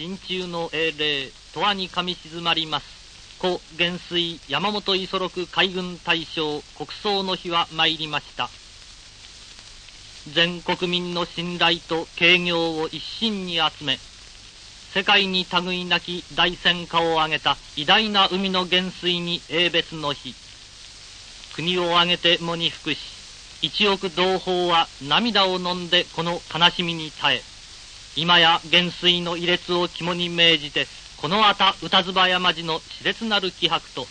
陣中の英霊、永遠に神静まります。故元帥山本五十六海軍大将国葬の日は参りました。全国民の信頼と敬業を一身に集め、世界に類なき大戦果を挙げた偉大な海の元帥に英別の日。国を挙げて喪に服し、一億同胞は涙を飲んでこの悲しみに耐え、今や元帥の威烈を肝に銘じて、このあた歌唾山路の熾烈なる気迫と、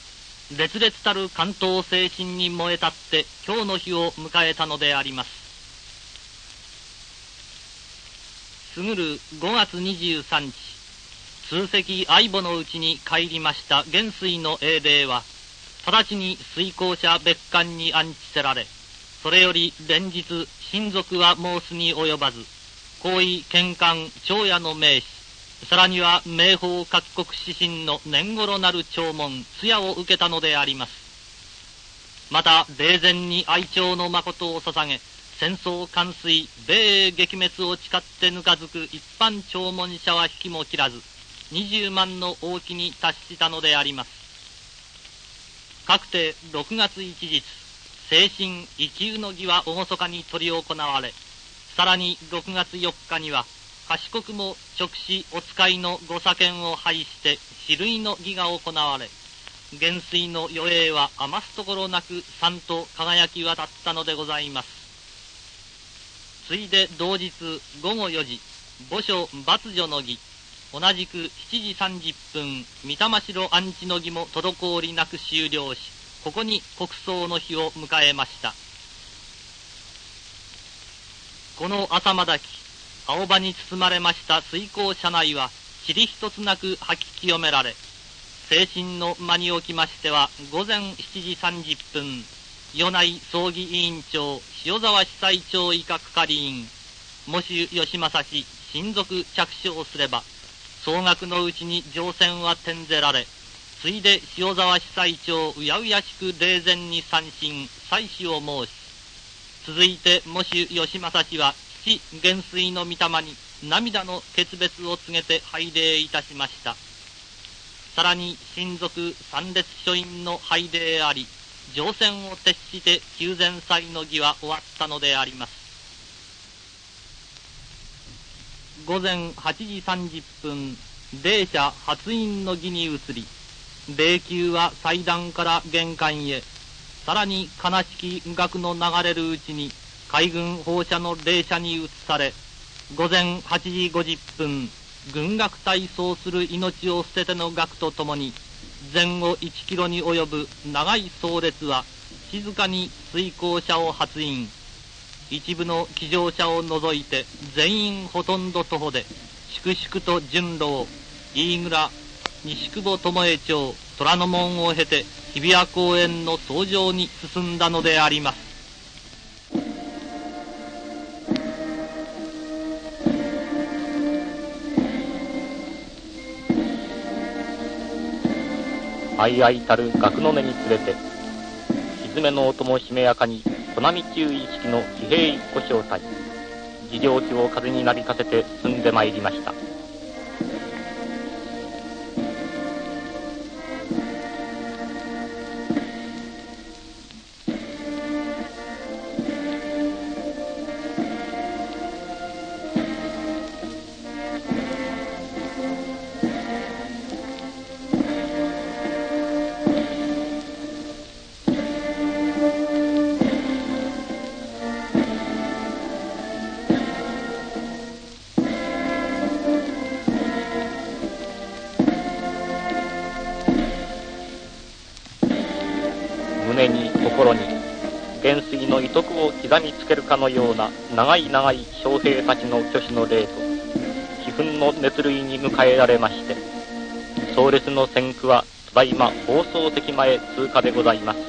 烈烈たる関東精神に燃え立って今日の日を迎えたのであります。過ぐる5月23日、通石相母のうちに帰りました元帥の英霊は、直ちに水耕者別館に安置せられ、それより連日親族は申すに及ばず、皇位見官長夜の名士、さらには名宝各国指針の年頃なる弔問、通夜を受けたのであります。また、霊前に愛鳥の誠を捧げ、戦争完遂、米英撃滅を誓ってぬかづく一般弔問者は引きも切らず、20万の大きに達したのであります。各て6月一日、精神遺球の儀は厳かに執り行われ、さらに6月4日には、賢くも直視お使いの御左見を拝して、死類の儀が行われ、元帥の余栄は余すところなく三と輝き渡ったのでございます。ついで同日午後4時、墓所抜女の儀、同じく7時30分、三玉城安置の儀も滞りなく終了し、ここに国葬の日を迎えました。この朝まだき、青葉に包まれました水耕車内は、塵一つなく吐き清められ、精神の間におきましては、午前7時30分、与内葬儀委員長、塩沢司祭長以下係員、もし吉正氏、親族着手をすれば、総額のうちに乗船は転ぜられ、ついで塩沢司祭長うやうやしく霊前に三振、祭祀を申し、続いてもし吉正氏は、父元帥の御霊に涙の決別を告げて拝礼いたしました。さらに親族参列書院の拝礼あり、乗船を徹して休前祭の儀は終わったのであります。午前8時30分、霊社発印の儀に移り、霊柩は祭壇から玄関へ、さらに悲しき額の流れるうちに、海軍放射の霊車に移され、午前8時50分、軍楽隊操する命を捨てての額とともに、前後1キロに及ぶ長い葬列は、静かに水行車を発印。一部の騎乗車を除いて、全員ほとんど徒歩で、粛々と順路を、飯倉、西久保巴町、虎ノ門を経て、日比谷公園の登場に進んだのであります。相合いたる額の根に連れて、沈めの音もしめやかに、津波注意式の騎兵一個小隊、事情機を風になびかせて進んでまいりました。のような長い長い将兵たちの挙手の礼と、気憤の熱類に迎えられまして、葬列の先駆はただいま放送席前通過でございます。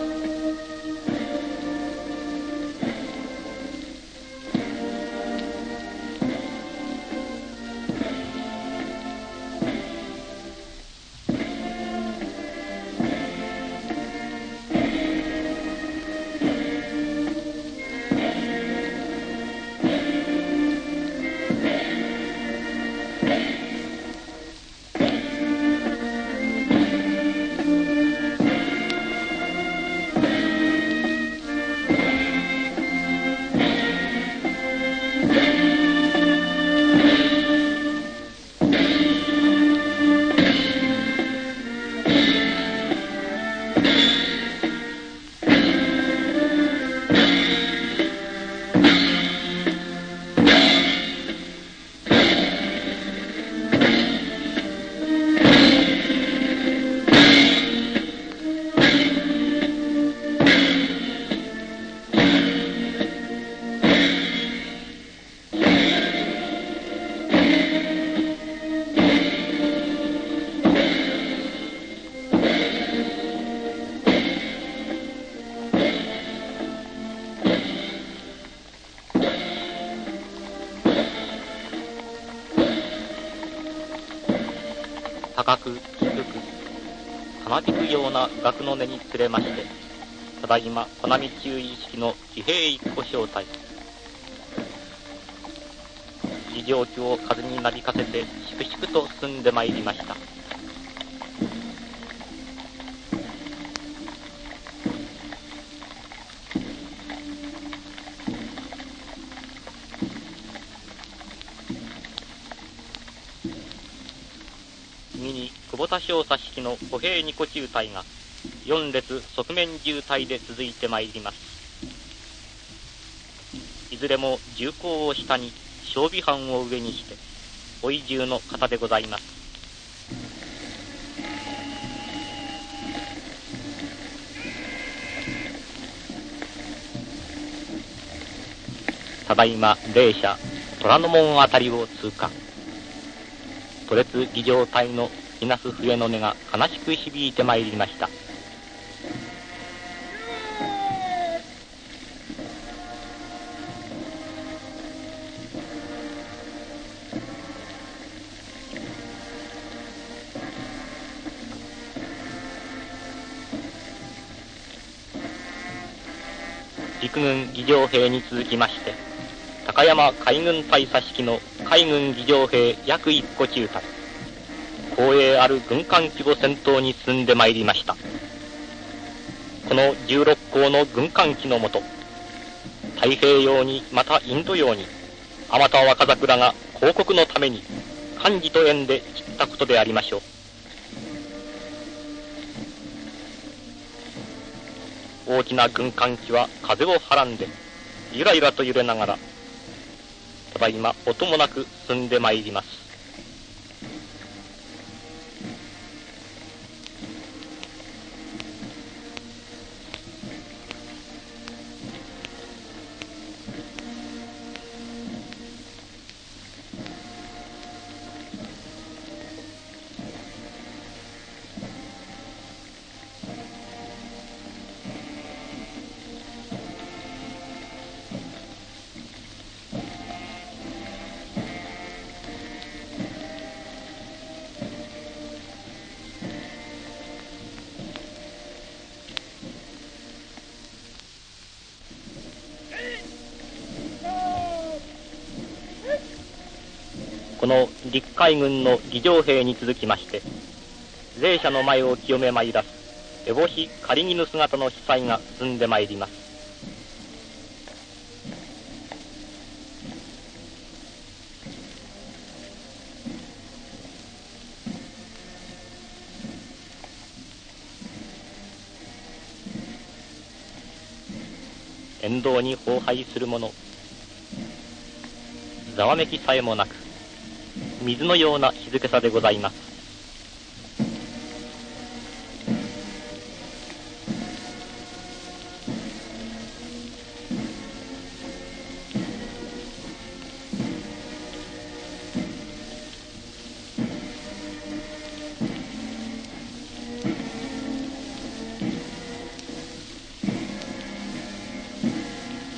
れまして、ただいま、小波注意式の騎兵一個小隊。事情機を風になびかせて、粛々と進んでまいりました。田少佐式の歩兵二個中隊が、4列側面渋滞で続いてまいります。いずれも重工を下に、装備班を上にして、追い重の方でございます。ただいま、霊車、虎ノ門あたりを通過。都列儀仗隊のいなす笛の音が悲しく響いてまいりました。陸軍儀仗兵に続きまして、高山海軍大佐式の海軍儀仗兵約一個中隊。光栄ある軍艦規模戦闘に進んでまいりました。この16校の軍艦機のもと、太平洋にまたインド洋に、あまた若桜が広告のために、漢字と縁で散ったことでありましょう。大きな軍艦機は風をはらんで、ゆらゆらと揺れながら、ただいま音もなく進んでまいります。陸海軍の儀仗兵に続きまして、霊社の前を清め参らす、烏帽子仮絹姿の司祭が進んでまいります。沿道に荒廃する者、ざわめきさえもなく、水のような静けさでございます。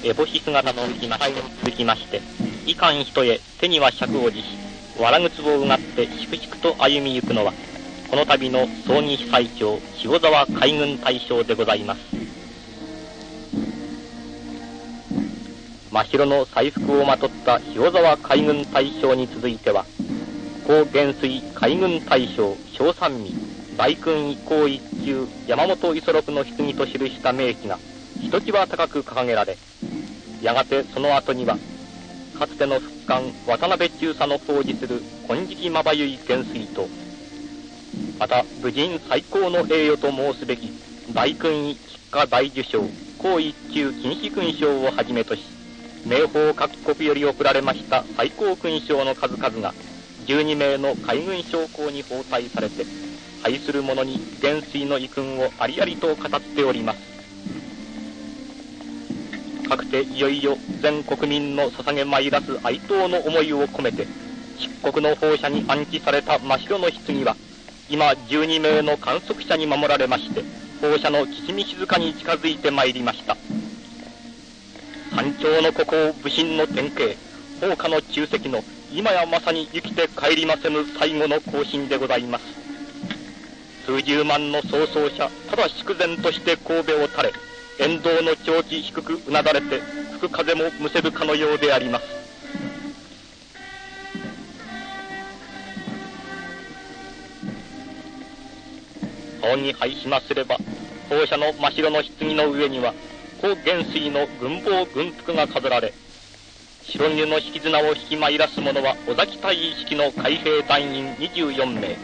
烏帽子姿の浮きま続きまして、いかん人へ手には尺を持し、わら靴をうがって粛々と歩みゆくのは、この度の葬儀被災長、塩沢海軍大将でございます。真白の祭服をまとった塩沢海軍大将に続いては、高元帥海軍大将小三味、大君一行一級山本五十六の棺と記した名碑が、ひときわ高く掲げられ、やがてその後には、かつての復官渡辺中佐の奉仕する金色まばゆい元帥と、また武人最高の栄誉と申すべき大勲位菊花大受賞、高一級禁止勲章をはじめとし、名宝各国より贈られました最高勲章の数々が、12名の海軍将校に包帯されて、愛する者に元帥の遺訓をありありと語っております。かくていよいよ全国民の捧げ参らす哀悼の思いを込めて、漆黒の放射に安置された真っ白の棺は、今12名の観測者に守られまして、放射のきみ静かに近づいてまいりました。山頂の孤高武神の典型、放火の中石の、今やまさに生きて帰りませぬ最後の行進でございます。数十万の曹操者、ただ祝然として神戸を垂れ、沿道の長期低くうなだれて、吹く風もむせるかのようであります。顔に拝しますれば、当社の真白の棺の上には、高元帥の軍法軍服が飾られ、白犬の引き綱を引き参らす者は、尾崎隊式の海兵隊員24名。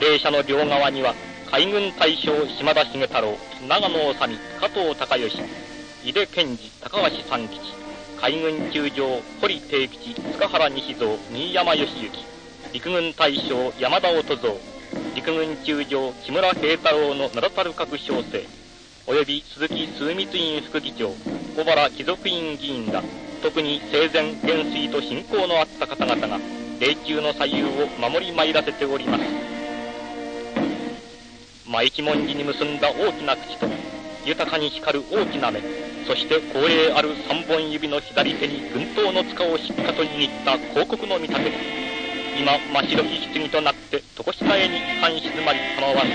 霊車の両側には、海軍大将島田重太郎、長野治、加藤隆義、井出健二、高橋三吉、海軍中将、堀定吉、塚原西蔵、新山義行、陸軍大将、山田音蔵、陸軍中将、木村平太郎の名だたる各小生、及び鈴木枢密院副議長、小原貴族院議員ら、特に生前元帥と親交のあった方々が霊柩の左右を守り参らせております。真一文字に結んだ大きな口と豊かに光る大きな目。そして光栄ある三本指の左手に軍刀の塚をしっかと握った広告の見立て今真っ白き棺となって床下へに半静まり構わんと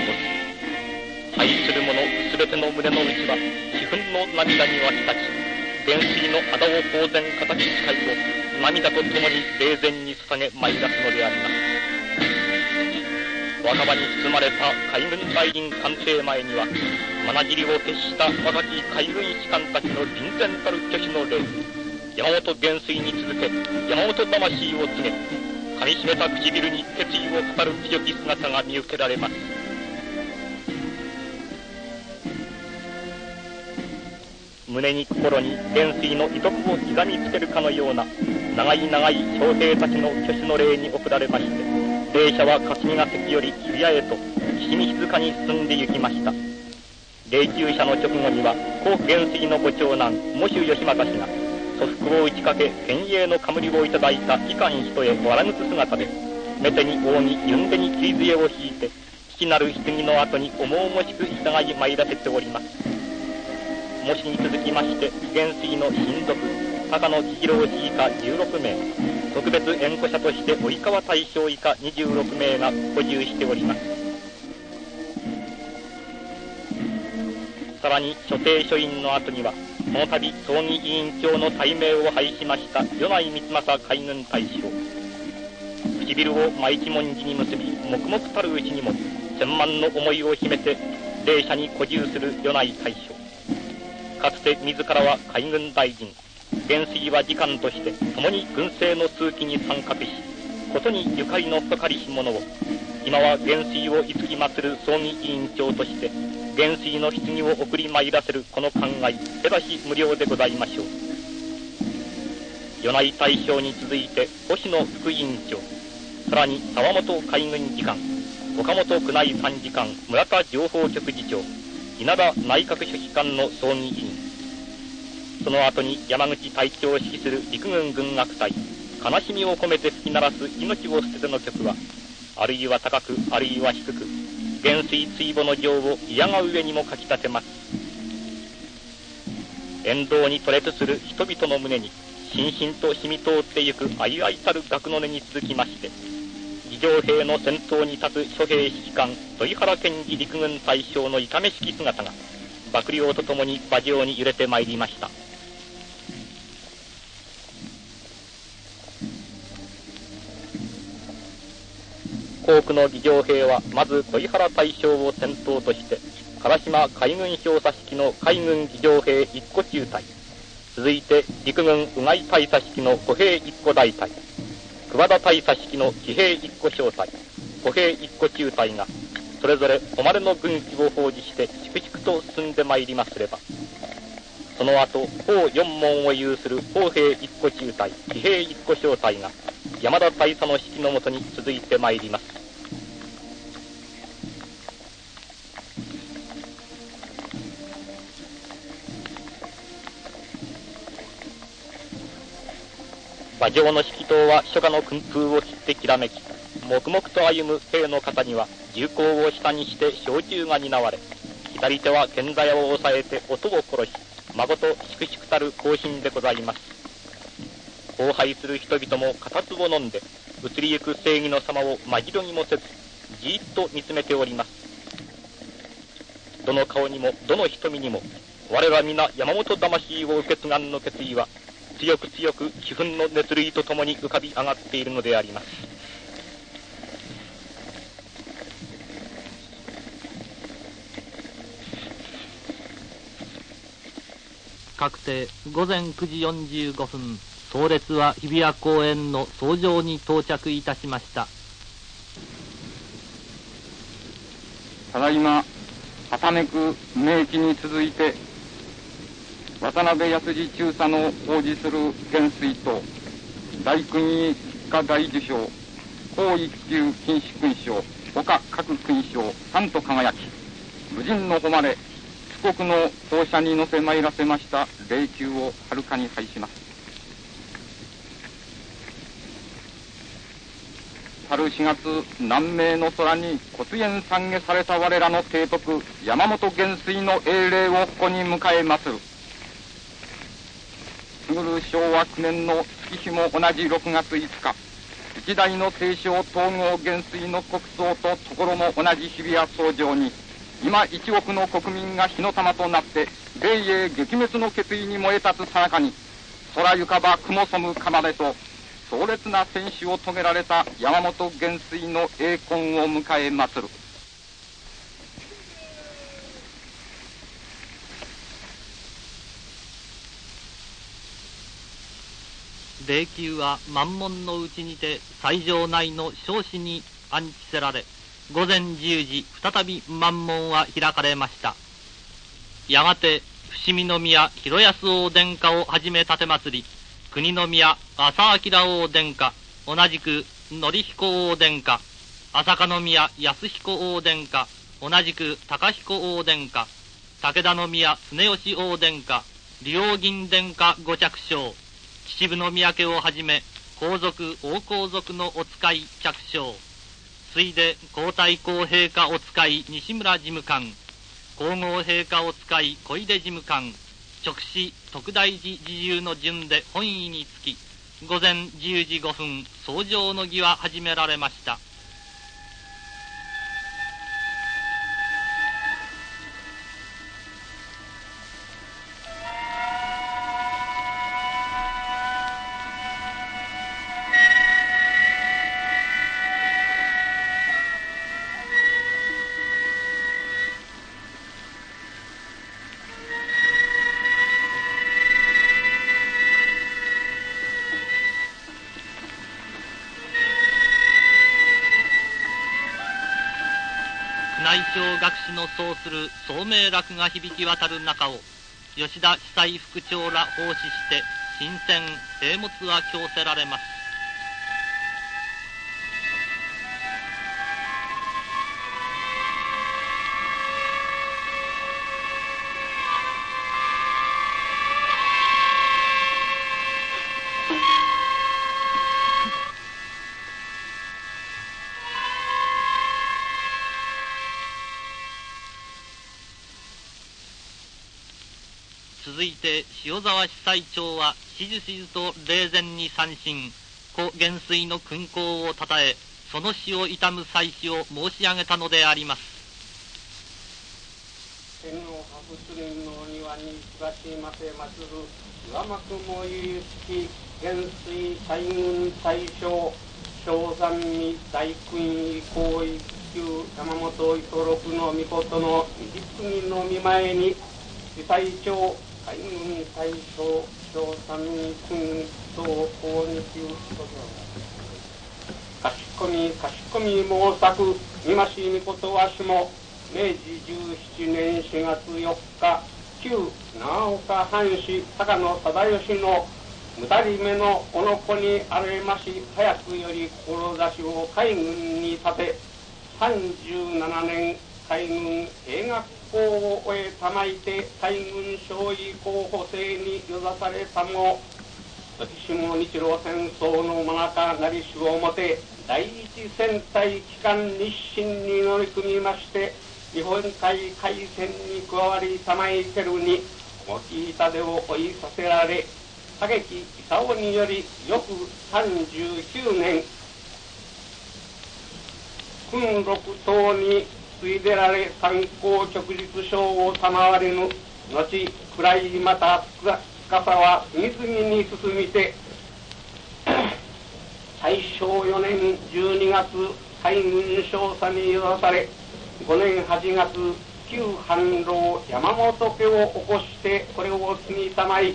す愛する者すべての胸の内は自分の涙には浸ち元帥の仇を当然敵誓いを涙とともに霊前に捧げ参らすのであります。若葉に包まれた海軍大臣官邸前にはまなじりを決した若き海軍士官たちの臨然たる挙手の霊山本元帥に続け山本魂を告げ噛みしめた唇に決意を語る強き姿が見受けられます。胸に心に元帥の遺徳を刻みつけるかのような長い長い将兵たちの挙手の礼に送られまして霊車は霞が関より日比谷へとしみ静かに進んで行きました。霊柩車の直後には高元帥のご長男喪主義政氏が祖服を打ち掛け天栄の冠をいただいた機関人へわらぐつ姿で目手に扇ゆんでに切り杖を引いて父なる棺の後に重々しく従い参らせております。模試に続きまして元帥の親族高野千尋氏以下16名。特別縁故者として及川大将以下26名が補充しております。さらに所定書院の後にはこの度葬儀委員長の大名を拝しました米内光政海軍大将。唇を真一文字に結び黙々たるうちにも千万の思いを秘めて霊社に固住する米内大将。かつて自らは海軍大臣、元帥は次官として、共に軍政の通期に参画し、ことにゆかりの深かりし者を、今は元帥をいつき祀る葬儀委員長として、元帥の棺を送り参らせるこの考え、手出し無料でございましょう。米内大将に続いて、星野副委員長、さらに沢本海軍次官、岡本宮内参事官、村田情報局次長、稲田内閣書記官の葬儀委員その後に山口隊長を指揮する陸軍軍楽隊悲しみを込めて吹き鳴らす命を捨てての曲はあるいは高くあるいは低く元帥追母の情を嫌が上にもかき立てます。沿道に取れとする人々の胸にしんしんと染み通ってゆくあいあいたる学の音に続きまして儀仗兵の先頭に立つ諸兵指揮官土井原健治陸軍大将の痛めしき姿が幕僚とともに馬上に揺れてまいりました。多くの儀仗兵はまず土井原大将を先頭として唐島海軍表佐式の海軍儀仗兵一個中隊。続いて陸軍宇外大佐式の歩兵一個大隊。桑田大佐式の騎兵一個小隊、歩兵一個中隊が、それぞれ誉れの軍旗を奉仕して粛々と進んでまいりますれば、その後、法四門を有する砲兵一個中隊、騎兵一個小隊が、山田大佐の指揮のもとに続いてまいります。馬上の指揮塔は初夏の訓風を切ってきらめき、黙々と歩む兵の方には銃口を下にして小銃が担われ、左手は剣座矢を押さえて音を殺し、孫と粛々たる行進でございます。荒廃する人々も片つを飲んで、移りゆく正義の様を紛ろにもせず、じーっと見つめております。どの顔にもどの瞳にも我ら皆山本魂を受け継がんの決意は強く強く気憤の熱類とともに浮かび上がっているのであります。確定。午前9時45分総列は日比谷公園の総上に到着いたしました。ただいまはためく名機に続いて渡辺康次中佐の奉仕する元帥と大勲位一家大受賞高一級金士勲章他各勲章三と輝き無人の誉れ四国の放射に乗せ参らせました霊柩をはるかに拝します。春4月南明の空に骨縁懺悔された我らの提督山本元帥の英霊をここに迎えまする。過ぐる昭和9年の月日も同じ6月5日。一代の帝将統合元帥の国葬とところも同じ日比谷総上に。今一億の国民が火の玉となって米英撃滅の決意に燃え立つさなかに。空ゆかば雲染む釜でと壮烈な戦死を遂げられた山本元帥の栄魂を迎え祭る。霊柩は満門のうちにて斎場内の少子に安置せられ午前10時再び満門は開かれました。やがて伏見宮広安王殿下をはじめ立て祭り国宮浅明王殿下同じく則彦王殿下朝香宮安彦王殿下同じく高彦王殿下武田宮常吉王殿下両銀殿下ご着床秩父の三宅をはじめ皇族王皇族のお使い着床次いで皇太后陛下お使い西村事務官。皇后陛下お使い小出事務官。直視特大寺自由の順で本意につき午前10時5分早上の儀は始められました。唱する聡明楽が響き渡る中を吉田司祭副長ら奉仕して新鮮平物は強せられます。続いて塩沢司祭長はしずしずと霊前に三振故元帥の勲功をたたえその死を悼む祭祀を申し上げたのであります。天皇博士人の庭に東ませ祭る岩幕もゆき元帥大軍大将小山味大勲位皇位級山本糸六の御事の二次の見前に司祭長海軍大将小三君等公に級かしこみかしこみ毛作見ましみことわしも明治17年4月4日旧長岡藩士坂野忠義のむだりめのおの子にあれまし早くより志を海軍に立て37年海軍兵学校を終えたまいて海軍少尉候補生によざされたも私も日露戦争の真中なりしをもて第一戦隊機関日清に乗り組みまして日本海海戦に加わりたまいてるに重き痛手を追いさせられ武木勲により翌39年訓六等についでられ参考直日賞を賜れぬ。後暗いまた深さは次々に進みて 大正4年12月海軍少佐に許され5年8月旧藩老山本家を起こしてこれを継ぎたまい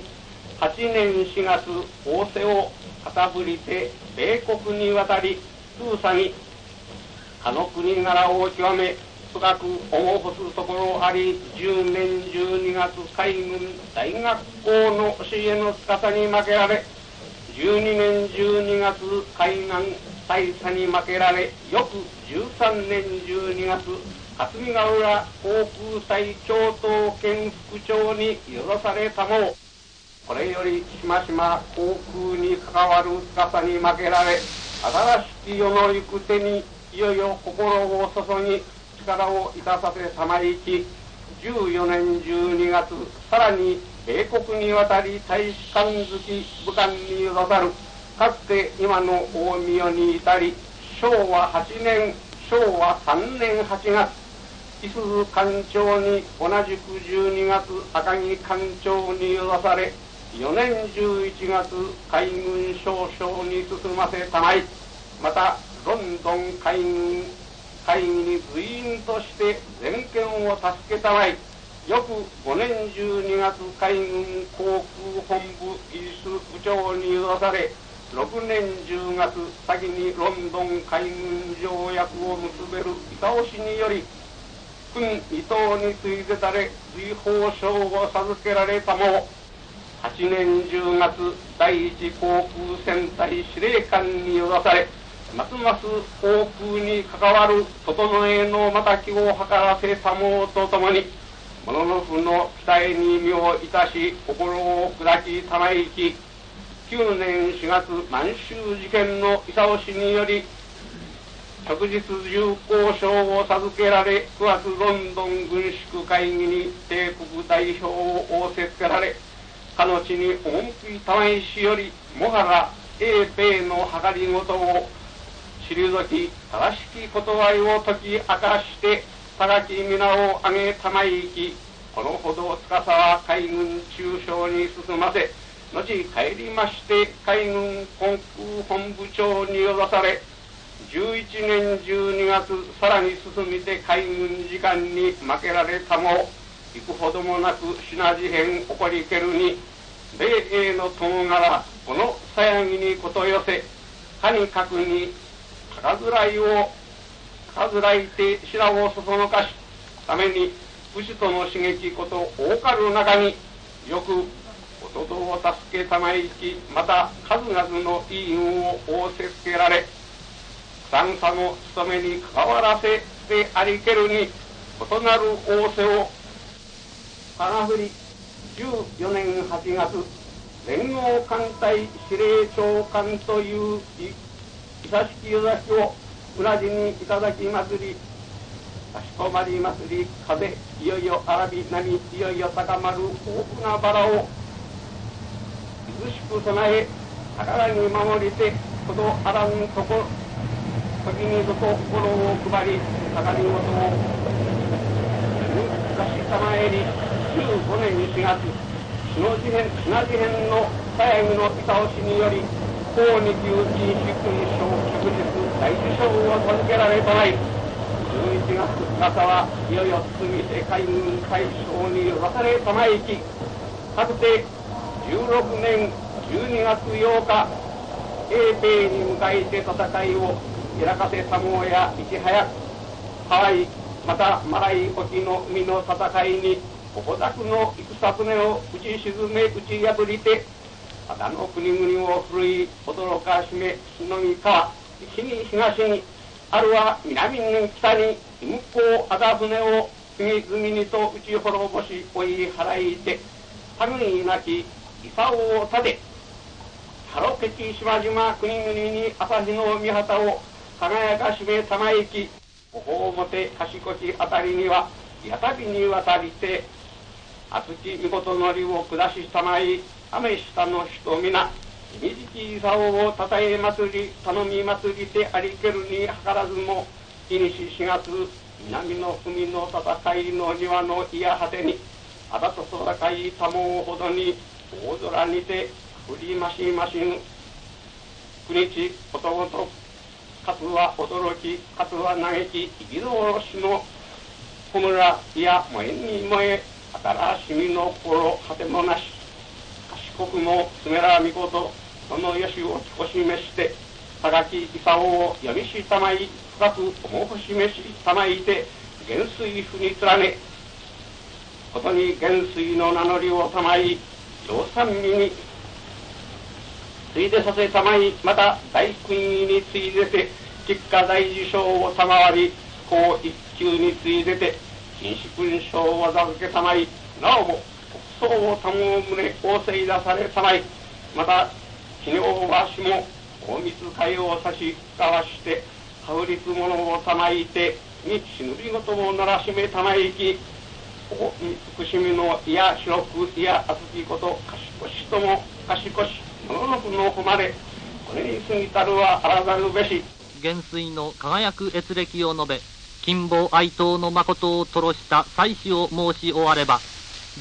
8年4月仰せを旗振りて米国に渡り通査にあの国柄を極め深く思ほすところあり10年12月海軍大学校の教えの司に負けられ12年12月海岸大佐に負けられ翌13年12月霞ヶ浦航空隊長等兼副長に許されたも。これよりしましま航空に関わる司に負けられ新しき世の行く手にいよいよ心を注ぎ力をいたさせたまいき14年12月さらに米国に渡り大使館好き武漢に許さる。かつて今の大宮に至り昭和8年昭和3年8月伊豆館長に同じく12月赤城館長に許され4年11月海軍少将に進ませたまいまたロンドン海軍会議に随員として全権を助けたまい翌5年12月海軍航空本部技術部長に許され。6年10月先にロンドン海軍条約を結べる板押しにより軍伊藤についてたれ追放賞を授けられたも。8年10月第一航空戦隊司令官に許され。ますます航空に関わる整えのまた気を図らせたもとともにモノノフの期待に身をいたし心を砕きたまいき9年4月満州事件の板押しにより直日重工賞を授けられ9月ロンドン軍縮会議に帝国代表を仰せつけられかの地に赴きたまいしよりもはら英米の計りごとを退き正しき断りを解き明かして高き皆を挙げたまいきこのほど司は海軍中将に進ませ後帰りまして海軍航空本部長に呼ばされ11年12月さらに進みて海軍次官に負けられたも行くほどもなく品事変起こりけるに米英の友柄このさやぎにこと寄せかにかくに高ずらいを高ずらいて白をそそのかし、ために、牛との刺激こと大かる中によく弟を助けたまいき、また数々のいい運を仰せつけられ、三差の務めに関わらせてありけるに、異なる仰せを、花振り14年8月、連合艦隊司令長官という一久しきよざしを裏地にいただきますり、かしこまりますり、風、いよいよ荒び波、いよいよ高まる大きなバラを、涼しく備え、宝に守りて、ことあらんとこ、時にぞと心を配り、高み事を、昔構えり、15年4月、篠事変、品事変のさやぎの板押しにより、公に給金主勲賞祝日大受賞を授けられたい。11月2日はいよいよ堤世海軍大将に渡されたまいき。かつて16年12月8日英米に迎えて戦いを開かせたもやいち早くハワイまたマライ沖の海の戦いに矛くの戦船を打ち沈め打ち破りて他の国々を古い驚かしめしのぎ川西に東にあるは南に北に向こう赤船を次々にと打ち滅ぼし追い払いて類いなき功を立てハロケチ島々国々に朝日の御旗を輝かしめたまえきお表賢きあたりにはやたびに渡りて厚き御事のりを下したまい雨下の人皆水木竿をたたえ祭り頼み祭りてありけるに図らずも日にし4月南の海の戦いの庭の嫌果てにあだと戦いたもうほどに大空にて降りましましぬ国地ことごとかつは驚きかつは嘆き生きぞおろしの小村いや燃えに燃え新しみの心果てもなし。賢くもすめらみことそのよしを少しめして高木勲を読みしたまい深く重く示したまいて元帥府に連ねことに元帥の名乗りをたまい上三味についでさせたまいまた大勲位についでて吉家大受賞を賜り高一級についでて禁止勲章を授けたまいなおも国葬を保う旨仰せい出されたまいまた昨日わしも大密会を差し交わして羽織物をたまいてに忍び事をならしめたまいきお慈しみのいや白くいや厚きこと賢しとも賢し物のくの誉れこれに過ぎたるはあらざるべし。元帥の輝く閲歴を述べ金棒哀悼の誠を吐露した祭祀を申し終われば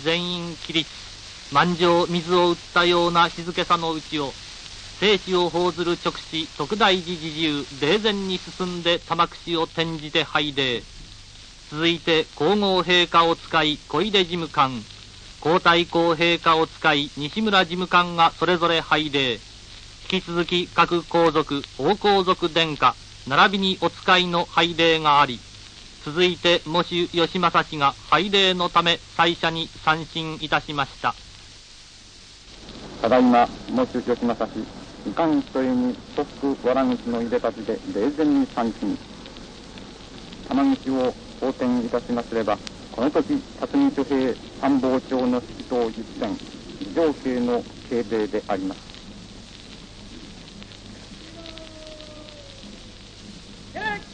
全員起立満場水を打ったような静けさのうちを生死を報ずる直視特大寺自重霊前に進んで玉串を転じて拝礼。続いて皇后陛下を使い小出事務官。皇太后陛下を使い西村事務官がそれぞれ拝礼。引き続き各皇族王皇族殿下並びにお使いの拝礼があり。続いて喪主義政氏が拝礼のため祭社に参進いたしました。ただいま喪主義政氏いかん一重に特区わら口の入れたちで霊前に参進玉口を横転いたしますればこの時辰巳諸兵参謀長の指導実践異常系の敬礼であります。打ち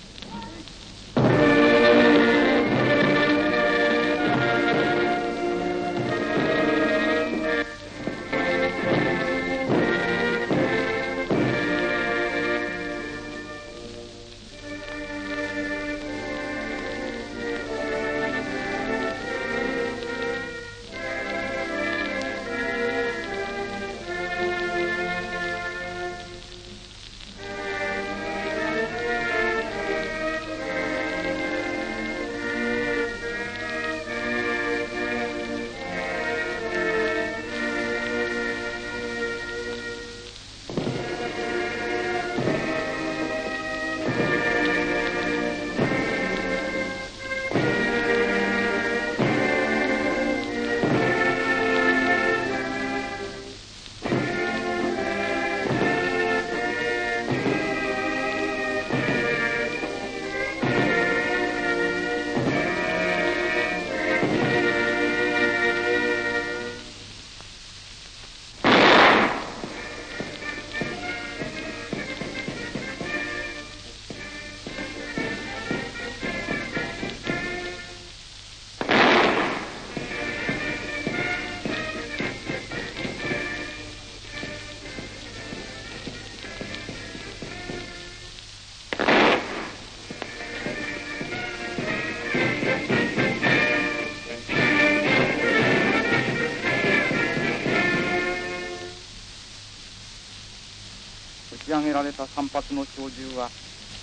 られた三発の鳥銃は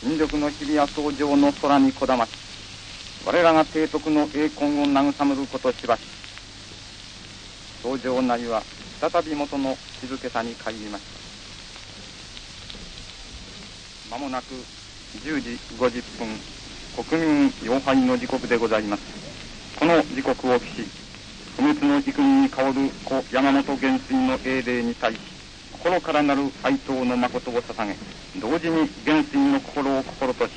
新緑の日比谷草上の空にこだまし我らが提督の栄光を慰めることしばし草上内は再び元の静けさに帰りました。まもなく10時50分国民妖拝の時刻でございます。この時刻を期し不滅の幾人に代わる故山本元帥の英霊に対し心からなる哀悼の誠を捧げ同時に元帥の心を心とし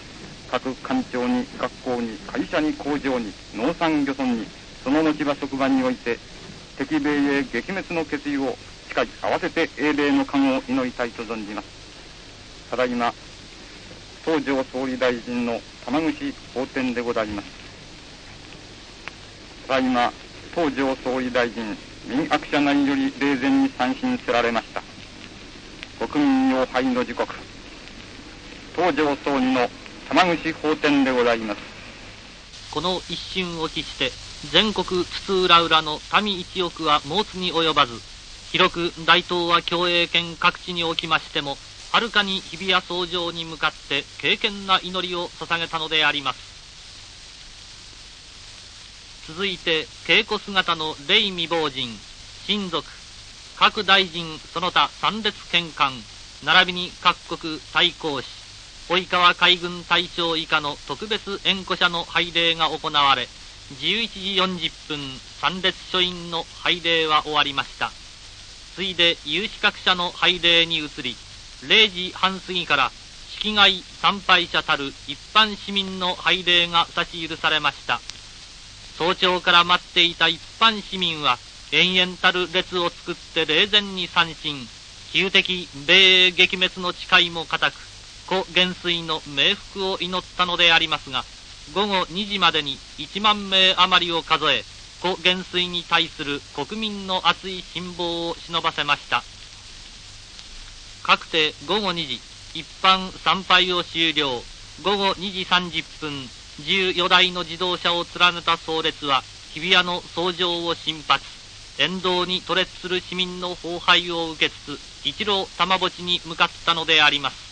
各官庁に学校に会社に工場に農産漁村にその後は職場において敵米英撃滅の決意を誓い合わせて英霊の勘を祈りたいと存じます。ただいま東条総理大臣の玉串法典でございます。ただいま東条総理大臣民悪者内より霊前に参進せられました。国民妖拝の時刻。東条総理の玉串法典でございます。この一瞬を期して全国津々浦々の民一億は毛津に及ばず。広く大東亜共栄圏各地におきましてもはるかに日比谷総上に向かって敬虔な祈りを捧げたのであります。続いて稽古姿の霊未亡人親族各大臣その他参列見官並びに各国対抗使及川海軍隊長以下の特別援護者の拝礼が行われ11時40分参列書院の拝礼は終わりました。次いで有資格者の拝礼に移り0時半過ぎから式外参拝者たる一般市民の拝礼が差し許されました。早朝から待っていた一般市民は延々たる列を作って霊前に参進旧敵米英撃滅の誓いも固く故元帥の冥福を祈ったのでありますが午後2時までに1万名余りを数え故元帥に対する国民の熱い辛抱を忍ばせました。各て午後2時一般参拝を終了。午後2時30分14台の自動車を連ねた葬列は日比谷の総城を進発。沿道に吐列する市民の崩拝を受けつつ一路玉墓地に向かったのであります。